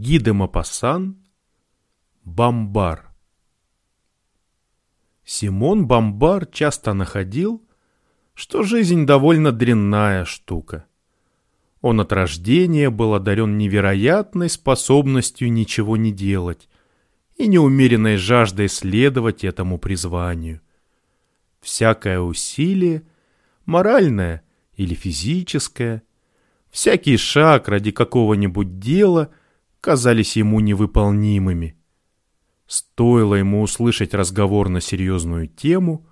Гиде Мапасан, Бамбар. Симон Бамбар часто находил, что жизнь довольно дрянная штука. Он от рождения был одарен невероятной способностью ничего не делать и неумеренной жаждой следовать этому призванию. Всякое усилие, моральное или физическое, всякий шаг ради какого-нибудь дела казались ему невыполнимыми. Стоило ему услышать разговор на серьезную тему,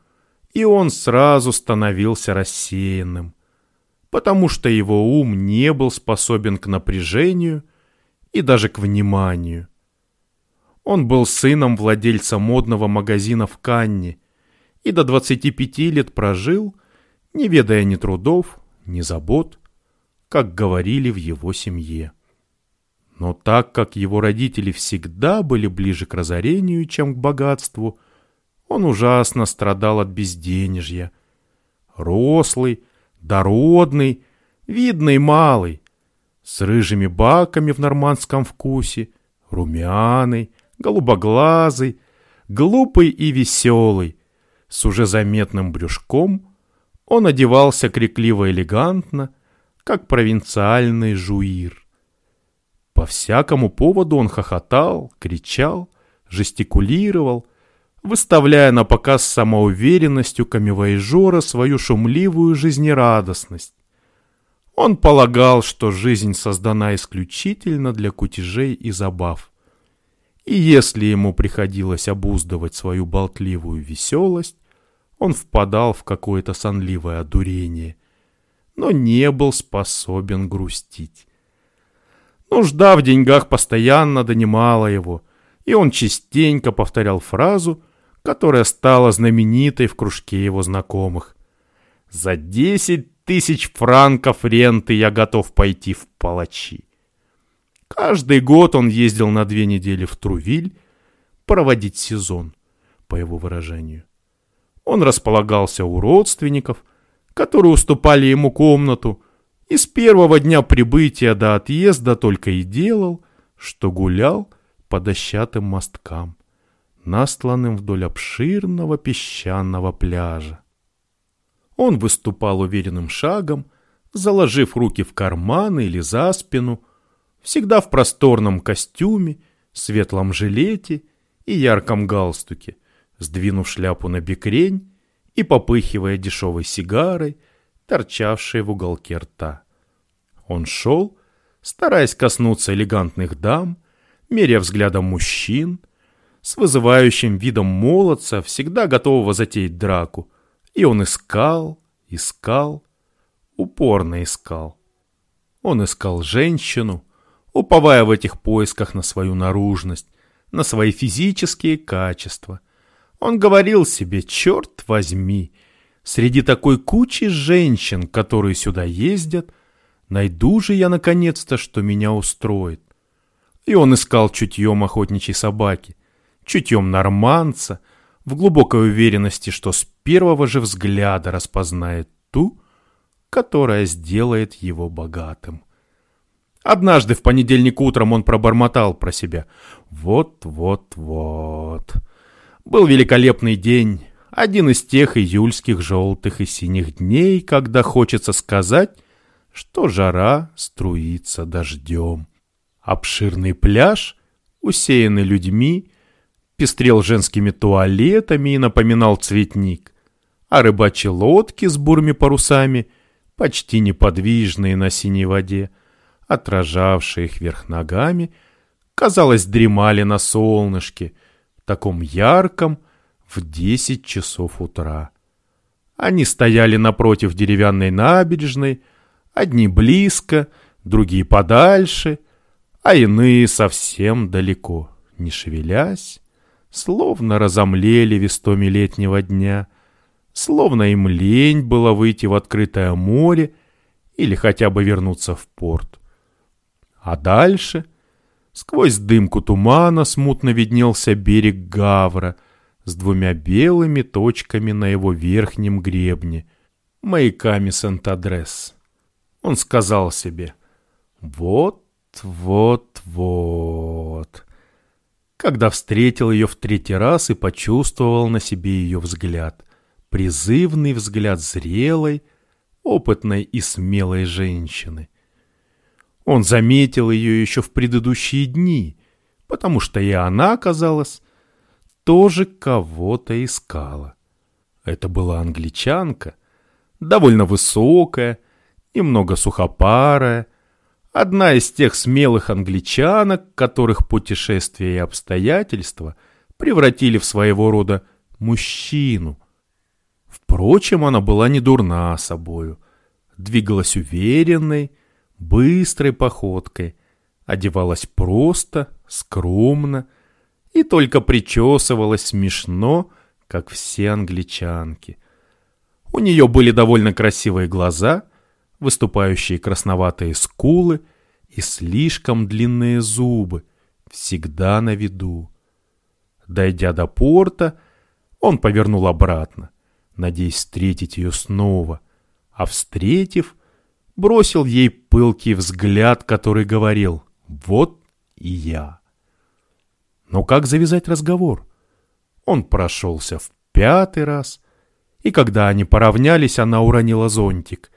и он сразу становился рассеянным потому что его ум не был способен к напряжению и даже к вниманию. Он был сыном владельца модного магазина в Канне и до 25 лет прожил, не ведая ни трудов, ни забот, как говорили в его семье. Но так как его родители всегда были ближе к разорению, чем к богатству, он ужасно страдал от безденежья. Рослый, дородный, видный малый, с рыжими баками в нормандском вкусе, румяный, голубоглазый, глупый и веселый, с уже заметным брюшком, он одевался крикливо-элегантно, как провинциальный жуир. По всякому поводу он хохотал, кричал, жестикулировал, выставляя на показ самоуверенностью камевоежора свою шумливую жизнерадостность. Он полагал, что жизнь создана исключительно для кутежей и забав. И если ему приходилось обуздывать свою болтливую веселость, он впадал в какое-то сонливое одурение, но не был способен грустить. Нужда в деньгах постоянно донимала его, и он частенько повторял фразу, которая стала знаменитой в кружке его знакомых. «За десять тысяч франков ренты я готов пойти в палачи». Каждый год он ездил на две недели в Трувиль проводить сезон, по его выражению. Он располагался у родственников, которые уступали ему комнату, и с первого дня прибытия до отъезда только и делал, что гулял по дощатым мосткам настланным вдоль обширного песчаного пляжа. Он выступал уверенным шагом, заложив руки в карманы или за спину, всегда в просторном костюме, светлом жилете и ярком галстуке, сдвинув шляпу на бекрень и попыхивая дешевой сигарой, торчавшей в уголке рта. Он шел, стараясь коснуться элегантных дам, меря взглядом мужчин, с вызывающим видом молодца, всегда готового затеять драку. И он искал, искал, упорно искал. Он искал женщину, уповая в этих поисках на свою наружность, на свои физические качества. Он говорил себе, черт возьми, среди такой кучи женщин, которые сюда ездят, найду же я наконец-то, что меня устроит. И он искал чутьем охотничьей собаки, чутьем норманца, в глубокой уверенности, что с первого же взгляда распознает ту, которая сделает его богатым. Однажды в понедельник утром он пробормотал про себя. Вот-вот-вот. Был великолепный день, один из тех июльских желтых и синих дней, когда хочется сказать, что жара струится дождем. Обширный пляж, усеянный людьми, пестрел женскими туалетами и напоминал цветник, а рыбачьи лодки с бурыми парусами, почти неподвижные на синей воде, отражавшие их вверх ногами, казалось, дремали на солнышке, таком ярком, в десять часов утра. Они стояли напротив деревянной набережной, одни близко, другие подальше, а иные совсем далеко, не шевелясь, словно разомлели вестоми летнего дня, словно им лень было выйти в открытое море или хотя бы вернуться в порт. А дальше, сквозь дымку тумана, смутно виднелся берег Гавра с двумя белыми точками на его верхнем гребне, маяками Сент-Адрес. Он сказал себе «Вот, вот, вот». когда встретил ее в третий раз и почувствовал на себе ее взгляд. Призывный взгляд зрелой, опытной и смелой женщины. Он заметил ее еще в предыдущие дни, потому что и она, казалось, тоже кого-то искала. Это была англичанка, довольно высокая, немного сухопарая, одна из тех смелых англичанок, которых путешествия и обстоятельства превратили в своего рода мужчину. Впрочем, она была не дурна собою, двигалась уверенной, быстрой походкой, одевалась просто, скромно и только причесывалась смешно, как все англичанки. У нее были довольно красивые глаза, выступающие красноватые скулы и слишком длинные зубы, всегда на виду. Дойдя до порта, он повернул обратно, надеясь встретить ее снова, а встретив, бросил ей пылкий взгляд, который говорил «Вот и я». Но как завязать разговор? Он прошелся в пятый раз, и когда они поравнялись, она уронила зонтик.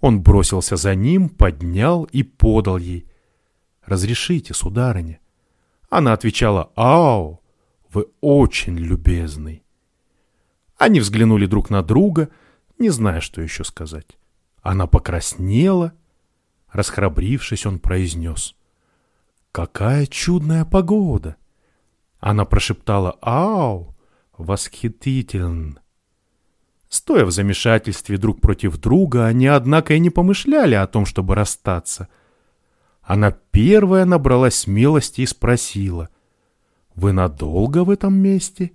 Он бросился за ним, поднял и подал ей. «Разрешите, сударыня». Она отвечала «Ау, вы очень любезный». Они взглянули друг на друга, не зная, что еще сказать. Она покраснела. Расхрабрившись, он произнес. «Какая чудная погода!» Она прошептала «Ау! Восхитителен!» Стоя в замешательстве друг против друга, они, однако, и не помышляли о том, чтобы расстаться. Она первая набралась смелости и спросила «Вы надолго в этом месте?»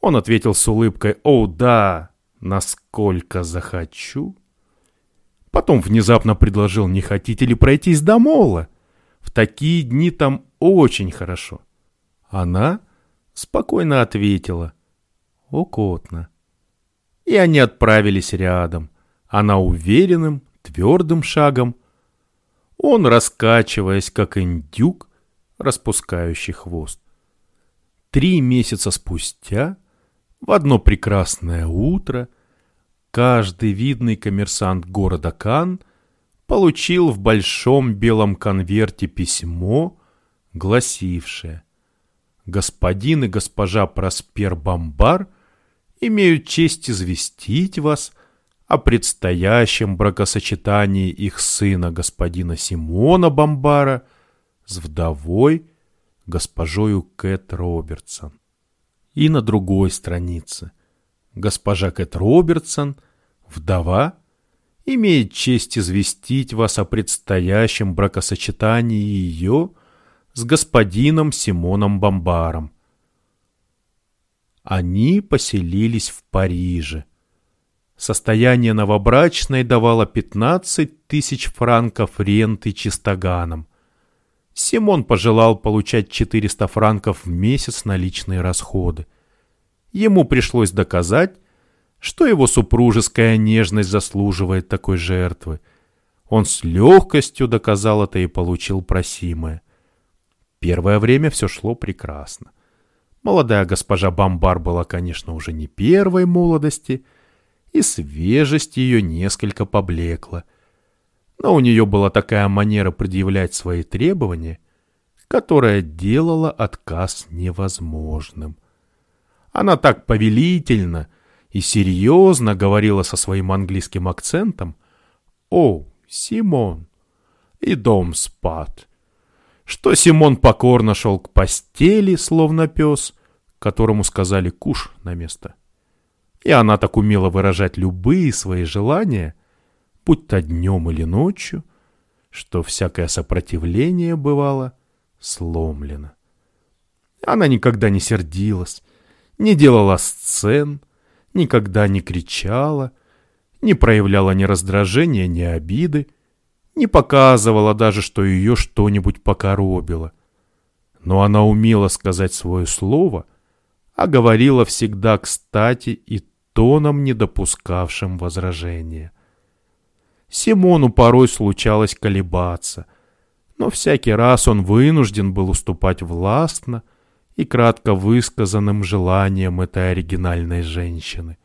Он ответил с улыбкой «О, да, насколько захочу». Потом внезапно предложил, не хотите ли пройтись до мола? Такие дни там очень хорошо. Она спокойно ответила. Окотно. И они отправились рядом. Она уверенным, твердым шагом. Он, раскачиваясь, как индюк, распускающий хвост. Три месяца спустя, в одно прекрасное утро, Каждый видный коммерсант города Кан получил в большом белом конверте письмо, гласившее «Господин и госпожа Проспер Бомбар имеют честь известить вас о предстоящем бракосочетании их сына господина Симона Бомбара с вдовой госпожою Кэт Робертсон». И на другой странице – Госпожа Кэт Робертсон, вдова, имеет честь известить вас о предстоящем бракосочетании ее с господином Симоном Бомбаром. Они поселились в Париже. Состояние новобрачной давало 15 тысяч франков ренты чистоганом. Симон пожелал получать 400 франков в месяц на личные расходы. Ему пришлось доказать, что его супружеская нежность заслуживает такой жертвы. Он с легкостью доказал это и получил просимое. Первое время все шло прекрасно. Молодая госпожа Бамбар была, конечно, уже не первой молодости, и свежесть ее несколько поблекла. Но у нее была такая манера предъявлять свои требования, которая делала отказ невозможным. Она так повелительно и серьезно говорила со своим английским акцентом. «О, Симон!» И дом спад. Что Симон покорно шел к постели, словно пес, которому сказали «куш» на место. И она так умела выражать любые свои желания, будь то днем или ночью, что всякое сопротивление бывало сломлено. Она никогда не сердилась, не делала сцен, никогда не кричала, не проявляла ни раздражения, ни обиды, не показывала даже, что ее что-нибудь покоробило. Но она умела сказать свое слово, а говорила всегда кстати и тоном, не допускавшим возражения. Симону порой случалось колебаться, но всякий раз он вынужден был уступать властно и кратко высказанным желаниям этой оригинальной женщины.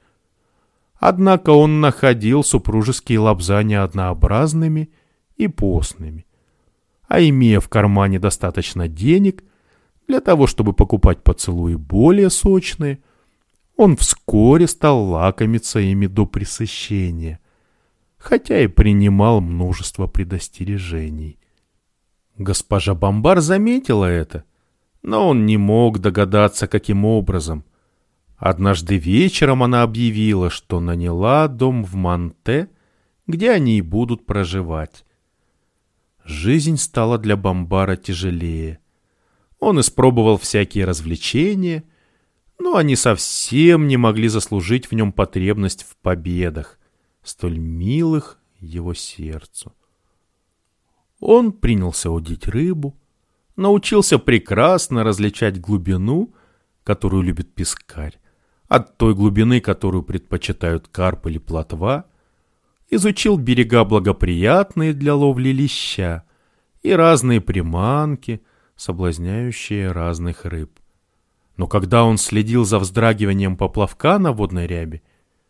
Однако он находил супружеские лапзания однообразными и постными. А имея в кармане достаточно денег для того, чтобы покупать поцелуи более сочные, он вскоре стал лакомиться ими до пресыщения, хотя и принимал множество предостережений. Госпожа Бомбар заметила это, но он не мог догадаться, каким образом. Однажды вечером она объявила, что наняла дом в Монте, где они и будут проживать. Жизнь стала для Бомбара тяжелее. Он испробовал всякие развлечения, но они совсем не могли заслужить в нем потребность в победах, столь милых его сердцу. Он принялся удить рыбу, научился прекрасно различать глубину, которую любит пескарь, от той глубины, которую предпочитают карп или плотва, изучил берега благоприятные для ловли леща и разные приманки, соблазняющие разных рыб. Но когда он следил за вздрагиванием поплавка на водной рябе,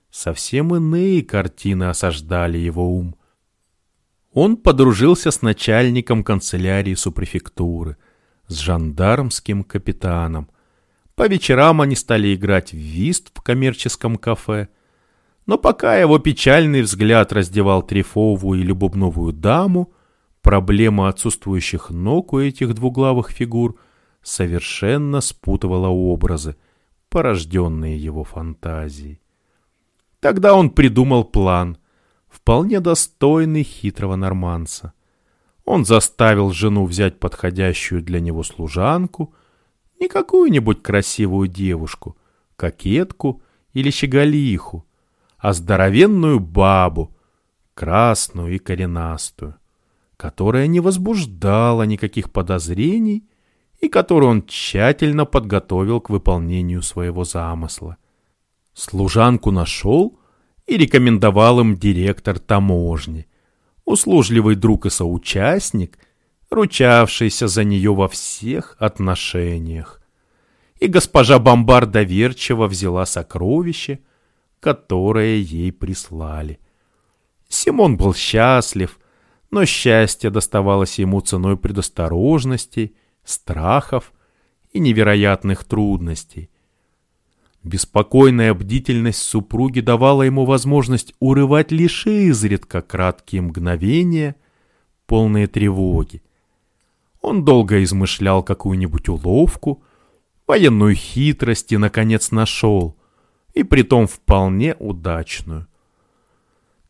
совсем иные картины осаждали его ум. Он подружился с начальником канцелярии супрефектуры, с жандармским капитаном. По вечерам они стали играть в вист в коммерческом кафе. Но пока его печальный взгляд раздевал трефовую или бубновую даму, проблема отсутствующих ног у этих двуглавых фигур совершенно спутывала образы, порожденные его фантазией. Тогда он придумал план — вполне достойный хитрого норманца. Он заставил жену взять подходящую для него служанку, не какую-нибудь красивую девушку, кокетку или щеголиху, а здоровенную бабу, красную и коренастую, которая не возбуждала никаких подозрений и которую он тщательно подготовил к выполнению своего замысла. Служанку нашел и рекомендовал им директор таможни, услужливый друг и соучастник, ручавшийся за нее во всех отношениях. И госпожа Бомбар доверчиво взяла сокровище, которое ей прислали. Симон был счастлив, но счастье доставалось ему ценой предосторожностей, страхов и невероятных трудностей. Беспокойная бдительность супруги давала ему возможность урывать лишь изредка краткие мгновения, полные тревоги. Он долго измышлял какую-нибудь уловку, военную хитрость и, наконец, нашел, и притом вполне удачную.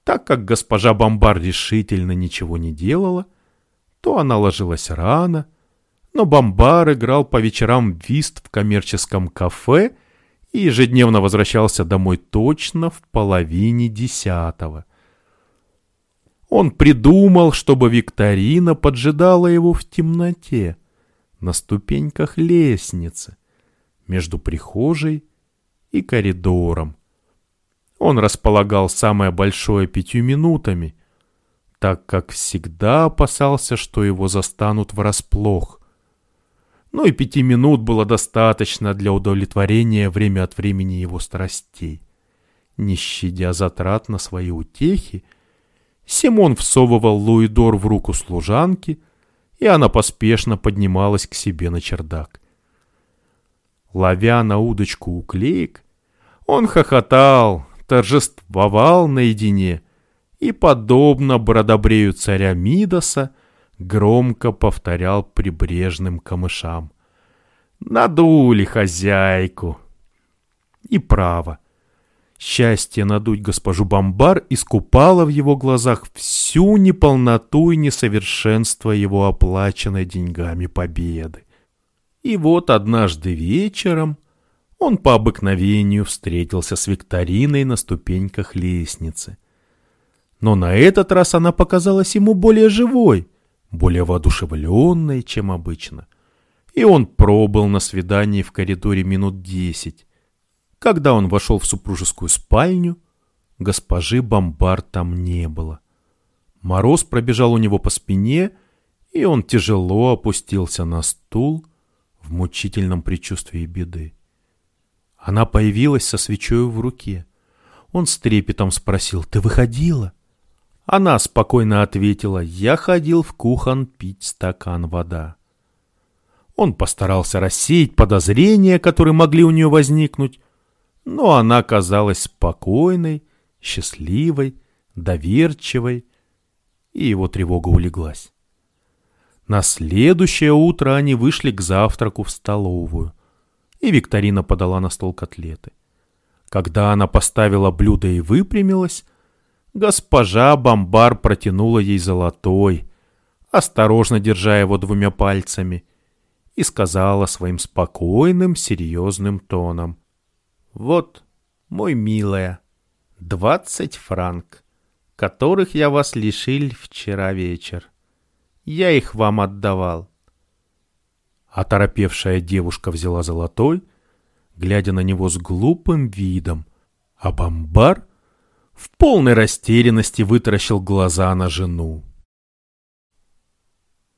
Так как госпожа Бомбар решительно ничего не делала, то она ложилась рано, но Бомбар играл по вечерам вист в коммерческом кафе — и ежедневно возвращался домой точно в половине десятого. Он придумал, чтобы Викторина поджидала его в темноте, на ступеньках лестницы, между прихожей и коридором. Он располагал самое большое пятью минутами, так как всегда опасался, что его застанут врасплох но и пяти минут было достаточно для удовлетворения время от времени его страстей. Не щадя затрат на свои утехи, Симон всовывал Луидор в руку служанки, и она поспешно поднималась к себе на чердак. Ловя на удочку уклеек, он хохотал, торжествовал наедине и, подобно бродобрею царя Мидаса, громко повторял прибрежным камышам. «Надули хозяйку!» И право. Счастье надуть госпожу Бомбар искупало в его глазах всю неполноту и несовершенство его оплаченной деньгами победы. И вот однажды вечером он по обыкновению встретился с Викториной на ступеньках лестницы. Но на этот раз она показалась ему более живой — более воодушевленной, чем обычно. И он пробыл на свидании в коридоре минут десять. Когда он вошел в супружескую спальню, госпожи Бомбар там не было. Мороз пробежал у него по спине, И он тяжело опустился на стул в мучительном предчувствии беды. Она появилась со свечой в руке. Он с трепетом спросил, «Ты выходила?» Она спокойно ответила, «Я ходил в кухон пить стакан вода». Он постарался рассеять подозрения, которые могли у нее возникнуть, но она казалась спокойной, счастливой, доверчивой, и его тревога улеглась. На следующее утро они вышли к завтраку в столовую, и Викторина подала на стол котлеты. Когда она поставила блюдо и выпрямилась, госпожа Бомбар протянула ей золотой, осторожно держа его двумя пальцами, и сказала своим спокойным, серьезным тоном. «Вот, мой милая, двадцать франк, которых я вас лишил вчера вечер. Я их вам отдавал». Оторопевшая девушка взяла золотой, глядя на него с глупым видом, а бомбар в полной растерянности вытаращил глаза на жену.